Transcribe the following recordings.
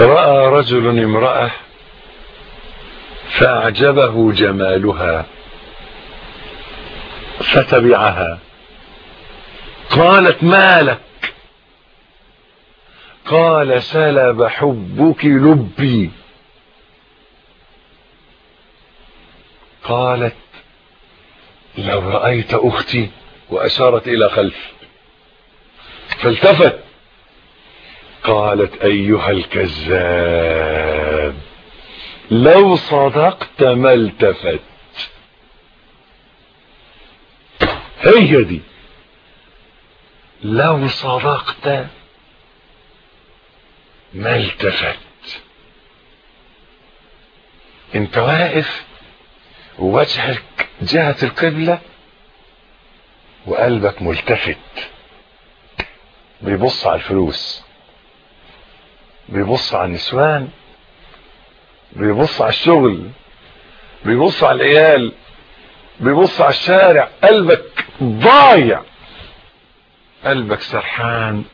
رأى رجل امرأة فأعجبه جمالها فتبعها. قالت ما لك؟ قال سلب حبك لبي. قالت لو رأيت أختي وأشارت إلى خلف فالتفت قالت أيها الكذاب لو صدقت ما التفت. هي دي. لو صدقت ما التفت. انت واقف ووجهك جهة القبلة وقلبك ملتفت. بيبص على الفلوس. بيبص على النسوان بيبص على الشغل بيبص على العيال بيبص على الشارع قلبك ضايع. قلبك سرحان.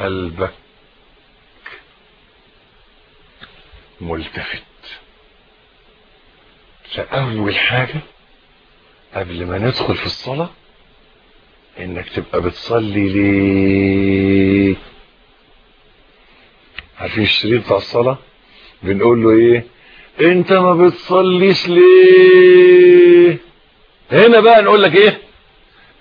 قلبك ملتفت. فأول حاجة قبل ما ندخل في الصلاة إنك تبقى بتصلي ليه؟ عارفين الشريط بتاع الصلاة بنقول له إيه؟ أنت ما بتصليش ليه؟ هنا بقى نقول لك إيه؟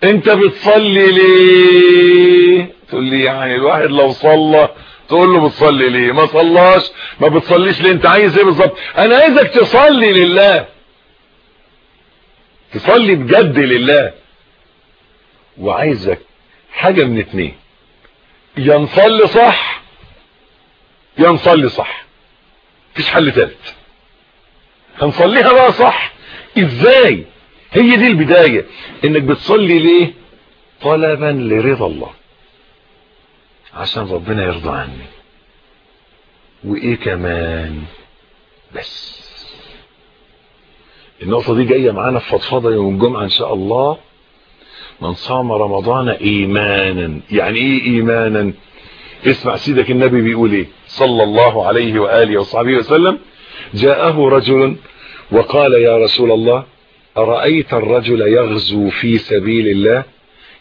أنت بتصلي ليه؟ تقول لي يعني الواحد لو صلى تقول له بتصلي ليه؟ ما صلاش ما بتصليش ليه؟ أنت عايز إيه بالظبط؟ أنا عايزك تصلي لله. تصلي بجد لله. وعايزك حاجة من اتنين. يا نصلي صح يا نصلي صح. مفيش حل تالت. هنصليها بقى صح. إزاي؟ هي دي البداية. إنك بتصلي ليه؟ طلبا لرضا الله. عشان ربنا يرضى عني. وإيه كمان؟ بس. النقطة دي جاية معانا في فضفضة يوم الجمعة إن شاء الله. من صام رمضان ايمانا. يعني إيه ايمانا؟ اسمع سيدك النبي بيقول إيه؟ صلى الله عليه وآله وصحبه وسلم جاءه رجل وقال يا رسول الله أرأيت الرجل يغزو في سبيل الله؟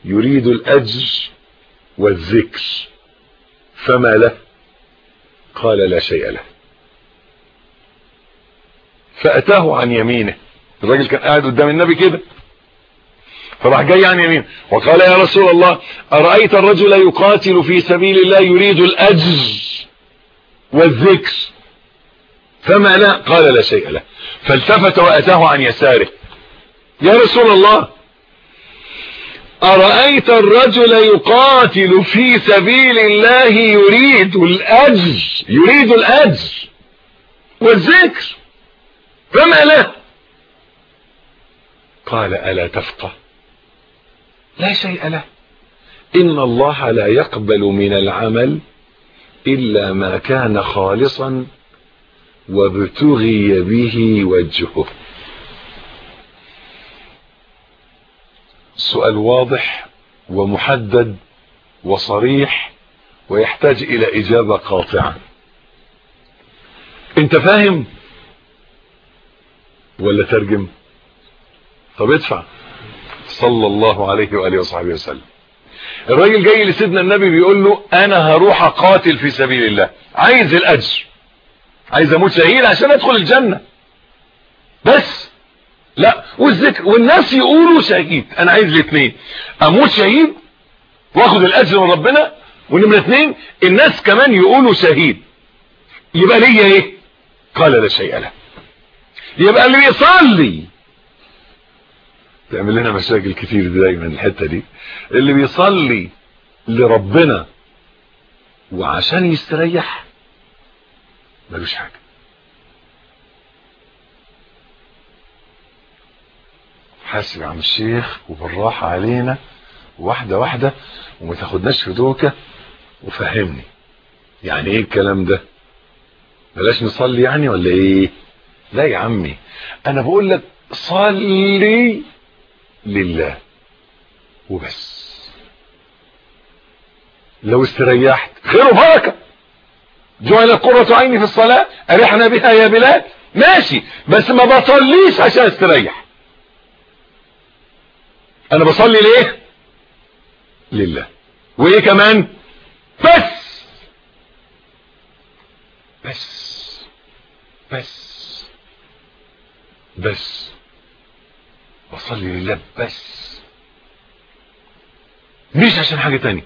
يريد الأجر والذكر فما له؟ قال لا شيء له. فأتاه عن يمينه. الراجل كان قاعد قدام النبي كده. فراح جاي عن يمين. وقال يا رسول الله أرأيت الرجل يقاتل في سبيل الله يريد الأجر والذكر؟ فما لا؟ قال لا شيء له. فالتفت وأتاه عن يساره. يا رسول الله أرأيت الرجل يقاتل في سبيل الله يريد الأجر يريد الأجر والذكر. فما له قال ألا تفقه؟ لا شيء له. إن الله لا يقبل من العمل إلا ما كان خالصا وابتغي به وجهه. سؤال واضح ومحدد وصريح ويحتاج إلى إجابة قاطعة. أنت فاهم ولا ترجم؟ طب ادفع. صلى الله عليه وآله وصحبه وسلم. الراجل جاي لسيدنا النبي بيقول له أنا هروح أقاتل في سبيل الله. عايز الأجر. عايز أموت شهيد عشان أدخل الجنة. بس. لا. والذكر والناس يقولوا شهيد. أنا عايز الاثنين. أموت شهيد وآخد الأجر من ربنا. ونمرة اثنين الناس كمان يقولوا شهيد. يبقى ليا إيه؟ قال لا شيء له. يبقى اللي بيصلي تعمل لنا مشاكل كتير دايما الحتة دي. اللي بيصلي لربنا وعشان يستريح ملوش حاجة. حاسب عم الشيخ وبالراحة علينا واحدة واحدة وما تاخدناش في دوكة وفهمني. يعني إيه الكلام ده؟ بلاش نصلي يعني ولا إيه؟ لا يا عمي أنا بقول لك صلي. لله. وبس. لو استريحت خير وبركة. جعل قرة عيني في الصلاة أرحنا بها يا بلال. ماشي بس ما بصليش عشان استريح. أنا بصلي ليه؟ لله. وإيه كمان؟ بس. بس. بس. بس. بصلي لله بس مش عشان حاجة تانية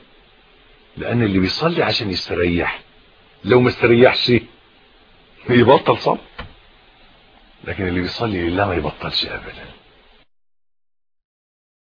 لأن اللي بيصلي عشان يستريح. لو ما استريحش يبطل صلاة لكن اللي بيصلي لله ما يبطلش ابدا.